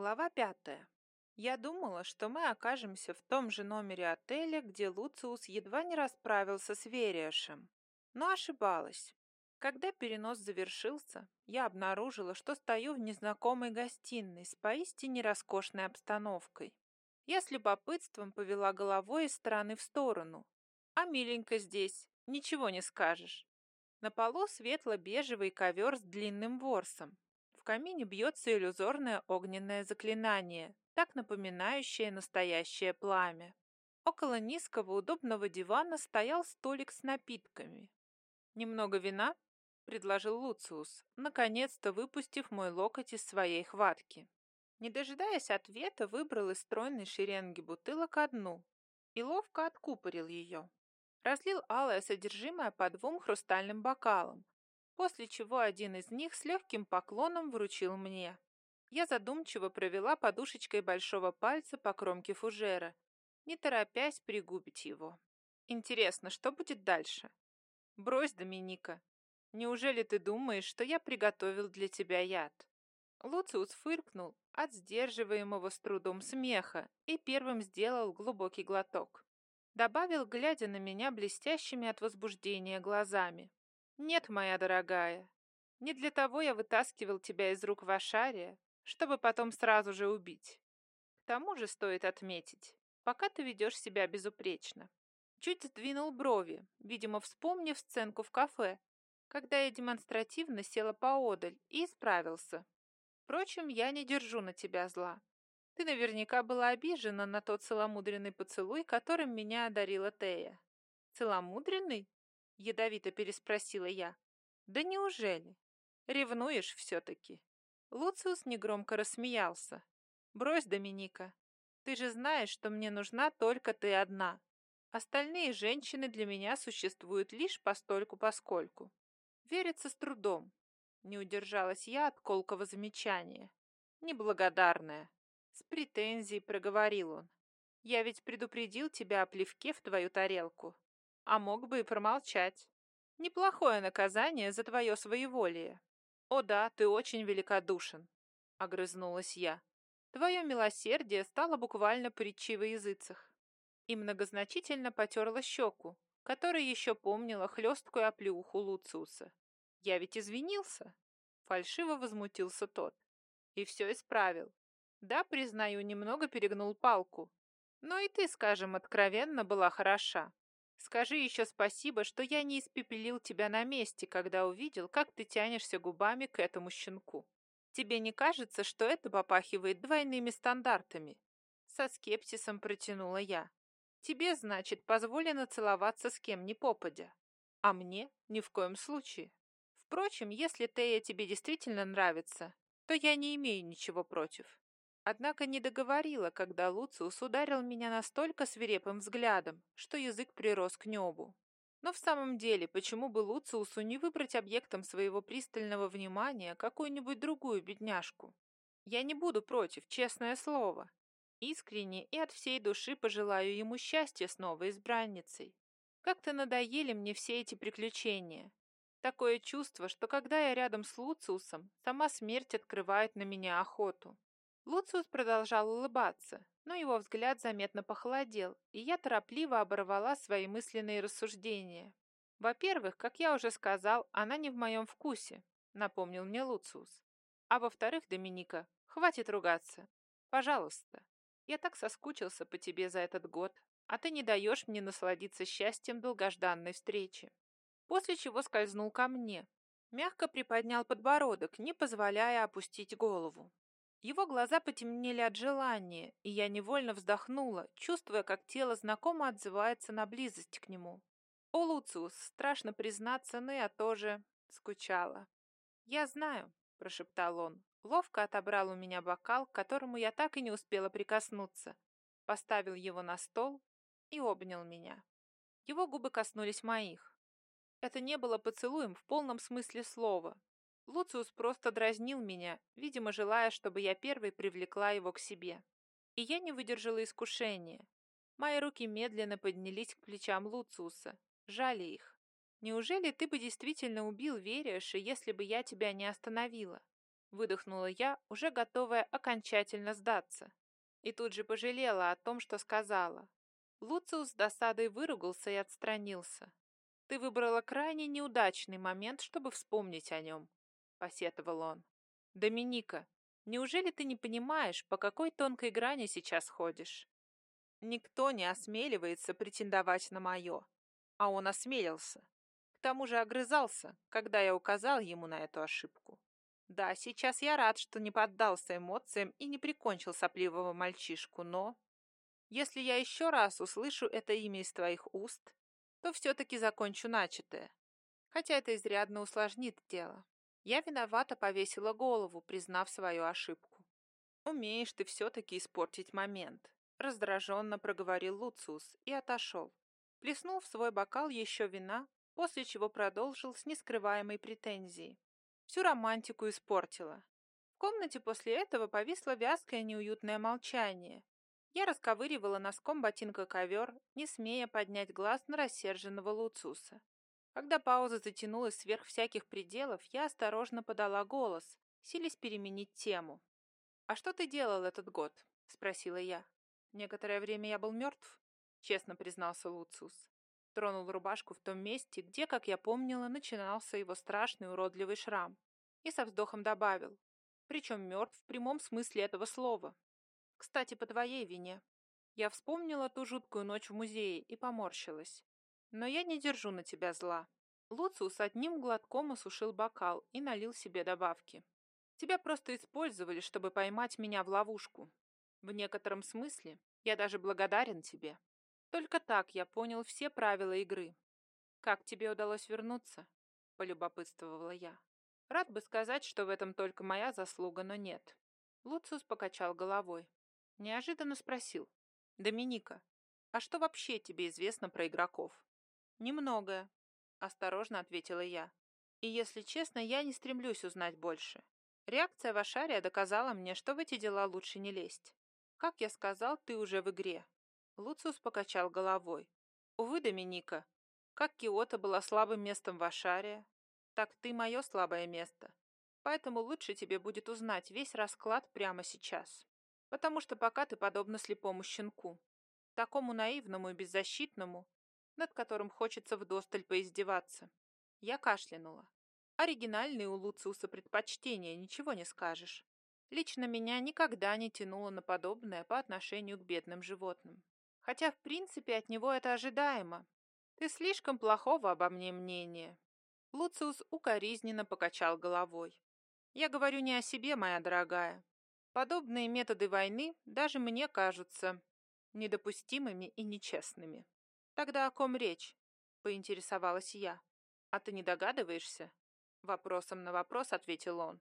Глава пятая. Я думала, что мы окажемся в том же номере отеля, где Луциус едва не расправился с Вериашем. Но ошибалась. Когда перенос завершился, я обнаружила, что стою в незнакомой гостиной с поистине роскошной обстановкой. Я с любопытством повела головой из стороны в сторону. А миленько здесь, ничего не скажешь. На полу светло-бежевый ковер с длинным ворсом, камине бьется иллюзорное огненное заклинание, так напоминающее настоящее пламя. Около низкого удобного дивана стоял столик с напитками. «Немного вина?» — предложил Луциус, наконец-то выпустив мой локоть из своей хватки. Не дожидаясь ответа, выбрал из стройной шеренги бутылок одну и ловко откупорил ее. Разлил алое содержимое по двум хрустальным бокалам, после чего один из них с легким поклоном вручил мне. Я задумчиво провела подушечкой большого пальца по кромке фужера, не торопясь пригубить его. Интересно, что будет дальше? Брось, Доминика. Неужели ты думаешь, что я приготовил для тебя яд? Луциус фыркнул от сдерживаемого с трудом смеха и первым сделал глубокий глоток. Добавил, глядя на меня блестящими от возбуждения глазами. «Нет, моя дорогая, не для того я вытаскивал тебя из рук Вашария, чтобы потом сразу же убить. К тому же стоит отметить, пока ты ведешь себя безупречно». Чуть сдвинул брови, видимо, вспомнив сценку в кафе, когда я демонстративно села поодаль и исправился. Впрочем, я не держу на тебя зла. Ты наверняка была обижена на тот целомудренный поцелуй, которым меня одарила Тея. Целомудренный? Ядовито переспросила я. Да неужели? Ревнуешь все-таки? Луциус негромко рассмеялся. Брось, Доминика. Ты же знаешь, что мне нужна только ты одна. Остальные женщины для меня существуют лишь постольку-поскольку. Верится с трудом. Не удержалась я от колкого замечания. Неблагодарная. С претензией проговорил он. Я ведь предупредил тебя о плевке в твою тарелку а мог бы и промолчать. Неплохое наказание за твое своеволие. О да, ты очень великодушен, — огрызнулась я. Твое милосердие стало буквально притчей во языцах. И многозначительно потерла щеку, которая еще помнила хлесткую оплеуху Луциуса. Я ведь извинился. Фальшиво возмутился тот. И все исправил. Да, признаю, немного перегнул палку. Но и ты, скажем, откровенно была хороша. Скажи еще спасибо, что я не испепелил тебя на месте, когда увидел, как ты тянешься губами к этому щенку. Тебе не кажется, что это попахивает двойными стандартами?» Со скепсисом протянула я. «Тебе, значит, позволено целоваться с кем ни попадя, а мне ни в коем случае. Впрочем, если Тея тебе действительно нравится, то я не имею ничего против. Однако не договорила, когда Луциус ударил меня настолько свирепым взглядом, что язык прирос к небу. Но в самом деле, почему бы Луциусу не выбрать объектом своего пристального внимания какую-нибудь другую бедняжку? Я не буду против, честное слово. Искренне и от всей души пожелаю ему счастья с новой избранницей. Как-то надоели мне все эти приключения. Такое чувство, что когда я рядом с Луциусом, сама смерть открывает на меня охоту. Луциус продолжал улыбаться, но его взгляд заметно похолодел, и я торопливо оборвала свои мысленные рассуждения. «Во-первых, как я уже сказал, она не в моем вкусе», — напомнил мне Луциус. «А во-вторых, Доминика, хватит ругаться. Пожалуйста. Я так соскучился по тебе за этот год, а ты не даешь мне насладиться счастьем долгожданной встречи». После чего скользнул ко мне, мягко приподнял подбородок, не позволяя опустить голову. Его глаза потемнели от желания, и я невольно вздохнула, чувствуя, как тело знакомо отзывается на близость к нему. О, Луциус, страшно признаться, но я тоже скучала. «Я знаю», — прошептал он, ловко отобрал у меня бокал, к которому я так и не успела прикоснуться, поставил его на стол и обнял меня. Его губы коснулись моих. Это не было поцелуем в полном смысле слова, Луциус просто дразнил меня, видимо, желая, чтобы я первой привлекла его к себе. И я не выдержала искушения. Мои руки медленно поднялись к плечам Луциуса, жали их. «Неужели ты бы действительно убил Вериаша, если бы я тебя не остановила?» Выдохнула я, уже готовая окончательно сдаться. И тут же пожалела о том, что сказала. Луциус с досадой выругался и отстранился. «Ты выбрала крайне неудачный момент, чтобы вспомнить о нем», — посетовал он. «Доминика, неужели ты не понимаешь, по какой тонкой грани сейчас ходишь? Никто не осмеливается претендовать на мое, а он осмелился. К тому же огрызался, когда я указал ему на эту ошибку. Да, сейчас я рад, что не поддался эмоциям и не прикончил сопливого мальчишку, но... Если я еще раз услышу это имя из твоих уст, то все-таки закончу начатое. Хотя это изрядно усложнит дело. Я виновата повесила голову, признав свою ошибку. «Умеешь ты все-таки испортить момент», — раздраженно проговорил Луциус и отошел. Плеснул в свой бокал еще вина, после чего продолжил с нескрываемой претензией. Всю романтику испортила. В комнате после этого повисло вязкое неуютное молчание. Я расковыривала носком ботинка ковер, не смея поднять глаз на рассерженного Луцуса. Когда пауза затянулась сверх всяких пределов, я осторожно подала голос, силясь переменить тему. «А что ты делал этот год?» — спросила я. «Некоторое время я был мертв», — честно признался Луциус. Тронул рубашку в том месте, где, как я помнила, начинался его страшный уродливый шрам. И со вздохом добавил. Причем мертв в прямом смысле этого слова. Кстати, по твоей вине. Я вспомнила ту жуткую ночь в музее и поморщилась. Но я не держу на тебя зла. Луциус одним глотком осушил бокал и налил себе добавки. Тебя просто использовали, чтобы поймать меня в ловушку. В некотором смысле я даже благодарен тебе. Только так я понял все правила игры. Как тебе удалось вернуться? Полюбопытствовала я. Рад бы сказать, что в этом только моя заслуга, но нет. Луциус покачал головой. Неожиданно спросил. Доминика, а что вообще тебе известно про игроков? «Немногое», — осторожно ответила я. «И, если честно, я не стремлюсь узнать больше. Реакция Вашария доказала мне, что в эти дела лучше не лезть. Как я сказал, ты уже в игре». Луциус покачал головой. «Увы, Доминика, как Киота была слабым местом Вашария, так ты мое слабое место. Поэтому лучше тебе будет узнать весь расклад прямо сейчас. Потому что пока ты подобна слепому щенку, такому наивному и беззащитному, над которым хочется вдосталь поиздеваться. Я кашлянула. Оригинальные у Луциуса предпочтения, ничего не скажешь. Лично меня никогда не тянуло на подобное по отношению к бедным животным. Хотя, в принципе, от него это ожидаемо. Ты слишком плохого обо мне мнения. Луциус укоризненно покачал головой. Я говорю не о себе, моя дорогая. Подобные методы войны даже мне кажутся недопустимыми и нечестными. «Тогда о ком речь?» — поинтересовалась я. «А ты не догадываешься?» Вопросом на вопрос ответил он.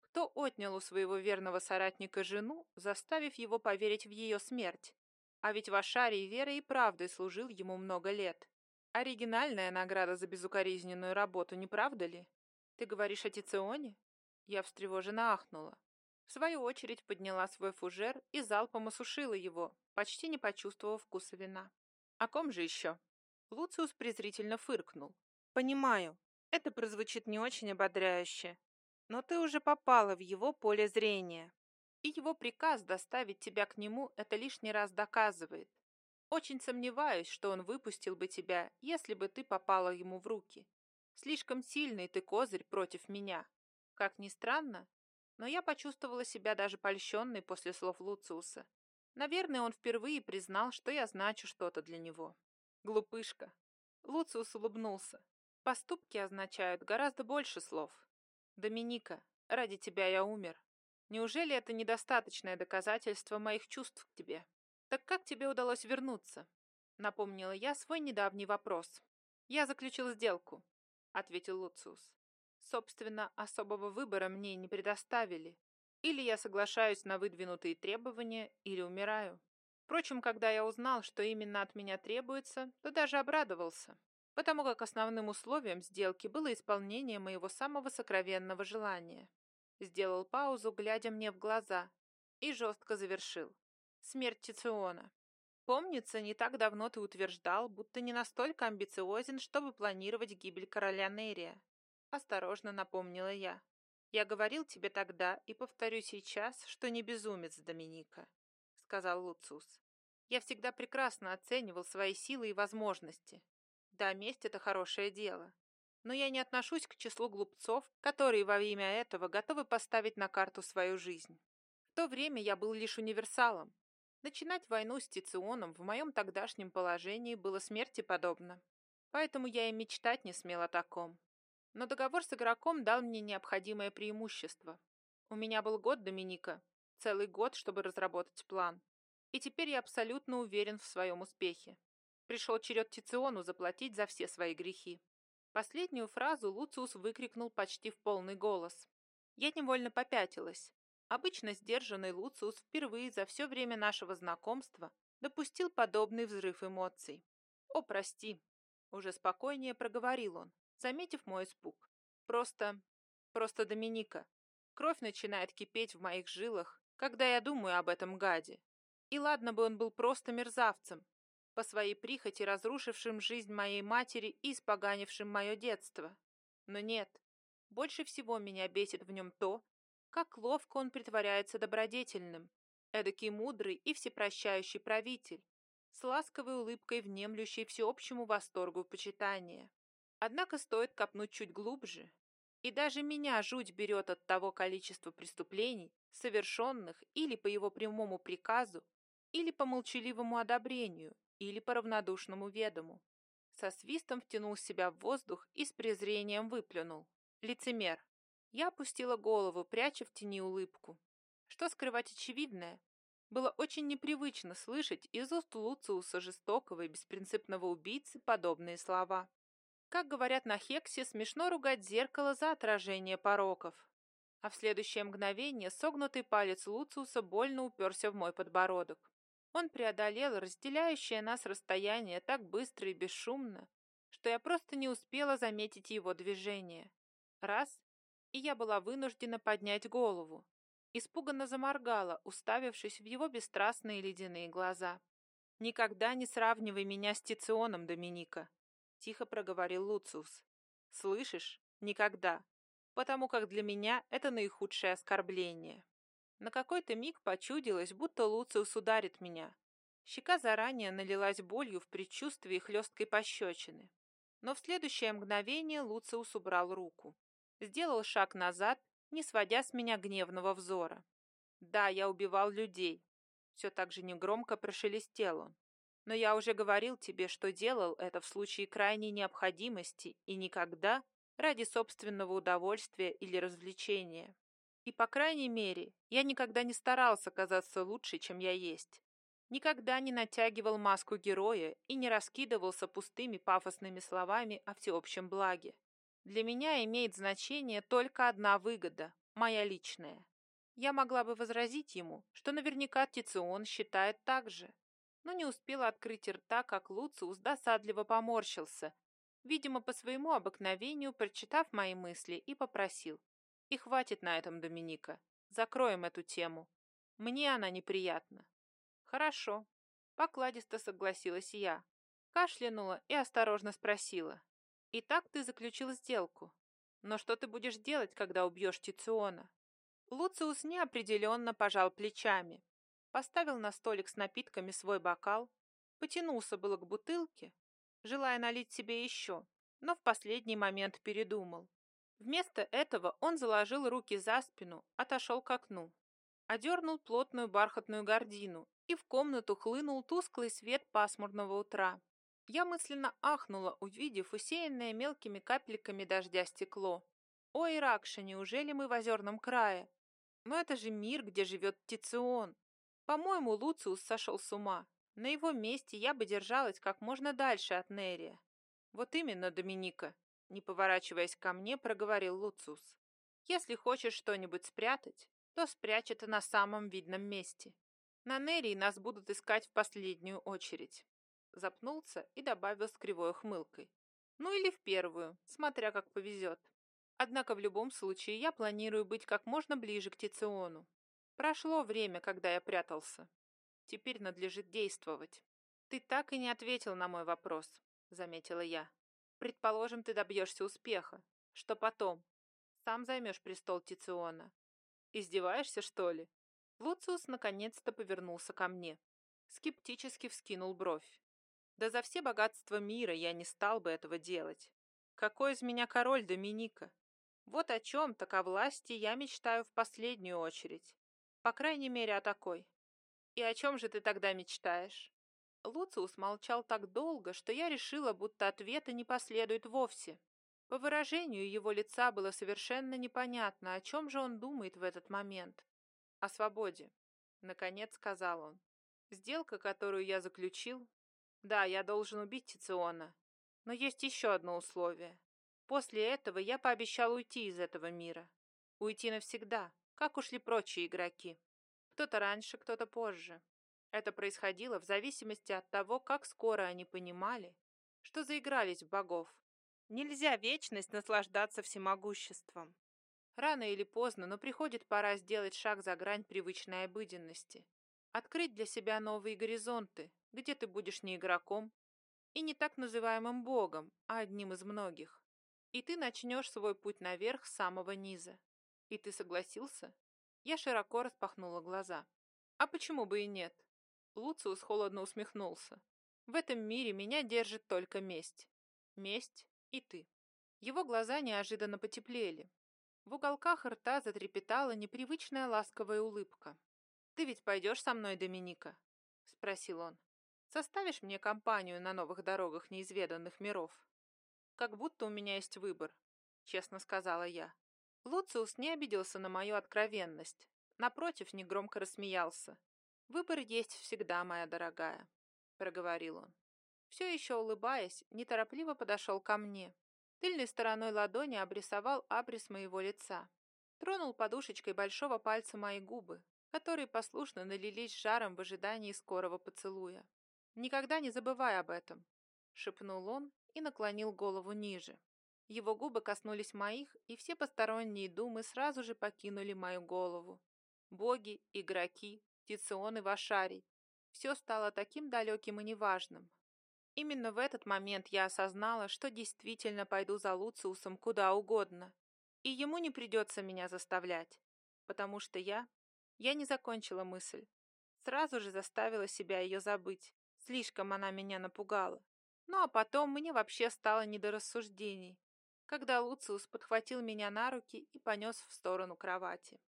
«Кто отнял у своего верного соратника жену, заставив его поверить в ее смерть? А ведь Вашарий верой и правдой служил ему много лет. Оригинальная награда за безукоризненную работу, не правда ли? Ты говоришь о Тиционе?» Я встревоженно ахнула. В свою очередь подняла свой фужер и залпом осушила его, почти не почувствовав вкуса вина. О ком же еще? Луциус презрительно фыркнул. Понимаю, это прозвучит не очень ободряюще, но ты уже попала в его поле зрения. И его приказ доставить тебя к нему это лишний раз доказывает. Очень сомневаюсь, что он выпустил бы тебя, если бы ты попала ему в руки. Слишком сильный ты козырь против меня. Как ни странно, но я почувствовала себя даже польщенной после слов Луциуса. Наверное, он впервые признал, что я значу что-то для него. Глупышка. Луциус улыбнулся. Поступки означают гораздо больше слов. Доминика, ради тебя я умер. Неужели это недостаточное доказательство моих чувств к тебе? Так как тебе удалось вернуться? Напомнила я свой недавний вопрос. Я заключил сделку, ответил Луциус. Собственно, особого выбора мне не предоставили. Или я соглашаюсь на выдвинутые требования, или умираю. Впрочем, когда я узнал, что именно от меня требуется, то даже обрадовался, потому как основным условием сделки было исполнение моего самого сокровенного желания. Сделал паузу, глядя мне в глаза, и жестко завершил. Смерть Тициона. Помнится, не так давно ты утверждал, будто не настолько амбициозен, чтобы планировать гибель короля Нерия. Осторожно напомнила я. «Я говорил тебе тогда и повторю сейчас, что не безумец, Доминика», — сказал Луциус. «Я всегда прекрасно оценивал свои силы и возможности. Да, месть — это хорошее дело. Но я не отношусь к числу глупцов, которые во имя этого готовы поставить на карту свою жизнь. В то время я был лишь универсалом. Начинать войну с Тиционом в моем тогдашнем положении было смерти подобно. Поэтому я и мечтать не смел о таком. Но договор с игроком дал мне необходимое преимущество. У меня был год Доминика, целый год, чтобы разработать план. И теперь я абсолютно уверен в своем успехе. Пришел черед Тициону заплатить за все свои грехи. Последнюю фразу Луциус выкрикнул почти в полный голос. Я невольно попятилась. Обычно сдержанный Луциус впервые за все время нашего знакомства допустил подобный взрыв эмоций. «О, прости!» – уже спокойнее проговорил он, заметив мой испуг. Просто... просто Доминика. Кровь начинает кипеть в моих жилах, когда я думаю об этом гаде. И ладно бы он был просто мерзавцем, по своей прихоти разрушившим жизнь моей матери и испоганившим мое детство. Но нет, больше всего меня бесит в нем то, как ловко он притворяется добродетельным, эдакий мудрый и всепрощающий правитель, с ласковой улыбкой внемлющей всеобщему восторгу почитания. Однако стоит копнуть чуть глубже, и даже меня жуть берет от того количества преступлений, совершенных или по его прямому приказу, или по молчаливому одобрению, или по равнодушному ведому. Со свистом втянул себя в воздух и с презрением выплюнул. Лицемер. Я опустила голову, пряча в тени улыбку. Что скрывать очевидное? Было очень непривычно слышать из уст Луциуса жестокого и беспринципного убийцы подобные слова. Как говорят на Хексе, смешно ругать зеркало за отражение пороков. А в следующее мгновение согнутый палец Луциуса больно уперся в мой подбородок. Он преодолел разделяющее нас расстояние так быстро и бесшумно, что я просто не успела заметить его движение. Раз, и я была вынуждена поднять голову. Испуганно заморгала, уставившись в его бесстрастные ледяные глаза. «Никогда не сравнивай меня с Тиционом, Доминика», тихо проговорил Луциус. «Слышишь? Никогда. Потому как для меня это наихудшее оскорбление». На какой-то миг почудилось, будто Луциус ударит меня. Щека заранее налилась болью в предчувствии хлесткой пощечины. Но в следующее мгновение Луциус убрал руку. Сделал шаг назад, не сводя с меня гневного взора. «Да, я убивал людей», — все так же негромко прошелестел он. Но я уже говорил тебе, что делал это в случае крайней необходимости и никогда ради собственного удовольствия или развлечения. И, по крайней мере, я никогда не старался казаться лучше, чем я есть. Никогда не натягивал маску героя и не раскидывался пустыми пафосными словами о всеобщем благе. Для меня имеет значение только одна выгода, моя личная. Я могла бы возразить ему, что наверняка Тицион считает так же, но не успела открыть рта, как Луциус досадливо поморщился, видимо, по своему обыкновению, прочитав мои мысли, и попросил. «И хватит на этом, Доминика. Закроем эту тему. Мне она неприятна». «Хорошо», — покладисто согласилась я. Кашлянула и осторожно спросила. «Итак ты заключил сделку. Но что ты будешь делать, когда убьешь Тициона?» Луциус неопределенно пожал плечами, поставил на столик с напитками свой бокал, потянулся было к бутылке, желая налить себе еще, но в последний момент передумал. Вместо этого он заложил руки за спину, отошел к окну, одернул плотную бархатную гардину, и в комнату хлынул тусклый свет пасмурного утра. Я мысленно ахнула, увидев усеянное мелкими капельками дождя стекло. О, Иракша, неужели мы в озерном крае? Но это же мир, где живет Тицион, по-моему, Луциус сошел с ума. На его месте я бы держалась как можно дальше от Нерия. Вот именно, Доминика, не поворачиваясь ко мне, проговорил Луциус. Если хочешь что-нибудь спрятать, то спрячь это на самом видном месте. На Нерии нас будут искать в последнюю очередь. Запнулся и добавил с кривой ухмылкой. Ну или в первую, смотря как повезет. Однако в любом случае я планирую быть как можно ближе к Тициону. Прошло время, когда я прятался. Теперь надлежит действовать. Ты так и не ответил на мой вопрос, заметила я. Предположим, ты добьешься успеха. Что потом? сам займешь престол Тициона. Издеваешься, что ли? Луциус наконец-то повернулся ко мне. Скептически вскинул бровь. Да за все богатства мира я не стал бы этого делать. Какой из меня король Доминика? Вот о чем, так о власти я мечтаю в последнюю очередь. По крайней мере, о такой. И о чем же ты тогда мечтаешь? Луциус молчал так долго, что я решила, будто ответа не последует вовсе. По выражению его лица было совершенно непонятно, о чем же он думает в этот момент. О свободе, наконец сказал он. Сделка, которую я заключил... Да, я должен убить Тициона. Но есть еще одно условие. После этого я пообещал уйти из этого мира. Уйти навсегда, как ушли прочие игроки. Кто-то раньше, кто-то позже. Это происходило в зависимости от того, как скоро они понимали, что заигрались в богов. Нельзя вечность наслаждаться всемогуществом. Рано или поздно, но приходит пора сделать шаг за грань привычной обыденности. Открыть для себя новые горизонты, где ты будешь не игроком и не так называемым богом, а одним из многих. И ты начнешь свой путь наверх с самого низа. И ты согласился? Я широко распахнула глаза. А почему бы и нет? Луциус холодно усмехнулся. В этом мире меня держит только месть. Месть и ты. Его глаза неожиданно потеплели. В уголках рта затрепетала непривычная ласковая улыбка. «Ты ведь пойдешь со мной, Доминика?» — спросил он. «Составишь мне компанию на новых дорогах неизведанных миров?» «Как будто у меня есть выбор», — честно сказала я. Луциус не обиделся на мою откровенность. Напротив, негромко рассмеялся. «Выбор есть всегда, моя дорогая», — проговорил он. Все еще улыбаясь, неторопливо подошел ко мне. Тыльной стороной ладони обрисовал абрис моего лица. Тронул подушечкой большого пальца мои губы, которые послушно налились жаром в ожидании скорого поцелуя. «Никогда не забывай об этом», — шепнул он и наклонил голову ниже. Его губы коснулись моих, и все посторонние думы сразу же покинули мою голову. Боги, игроки, Тицион и Вашарий. Все стало таким далеким и неважным. Именно в этот момент я осознала, что действительно пойду за Луциусом куда угодно. И ему не придется меня заставлять, потому что я... Я не закончила мысль. Сразу же заставила себя ее забыть. Слишком она меня напугала. Ну а потом мне вообще стало не до рассуждений, когда Луциус подхватил меня на руки и понес в сторону кровати.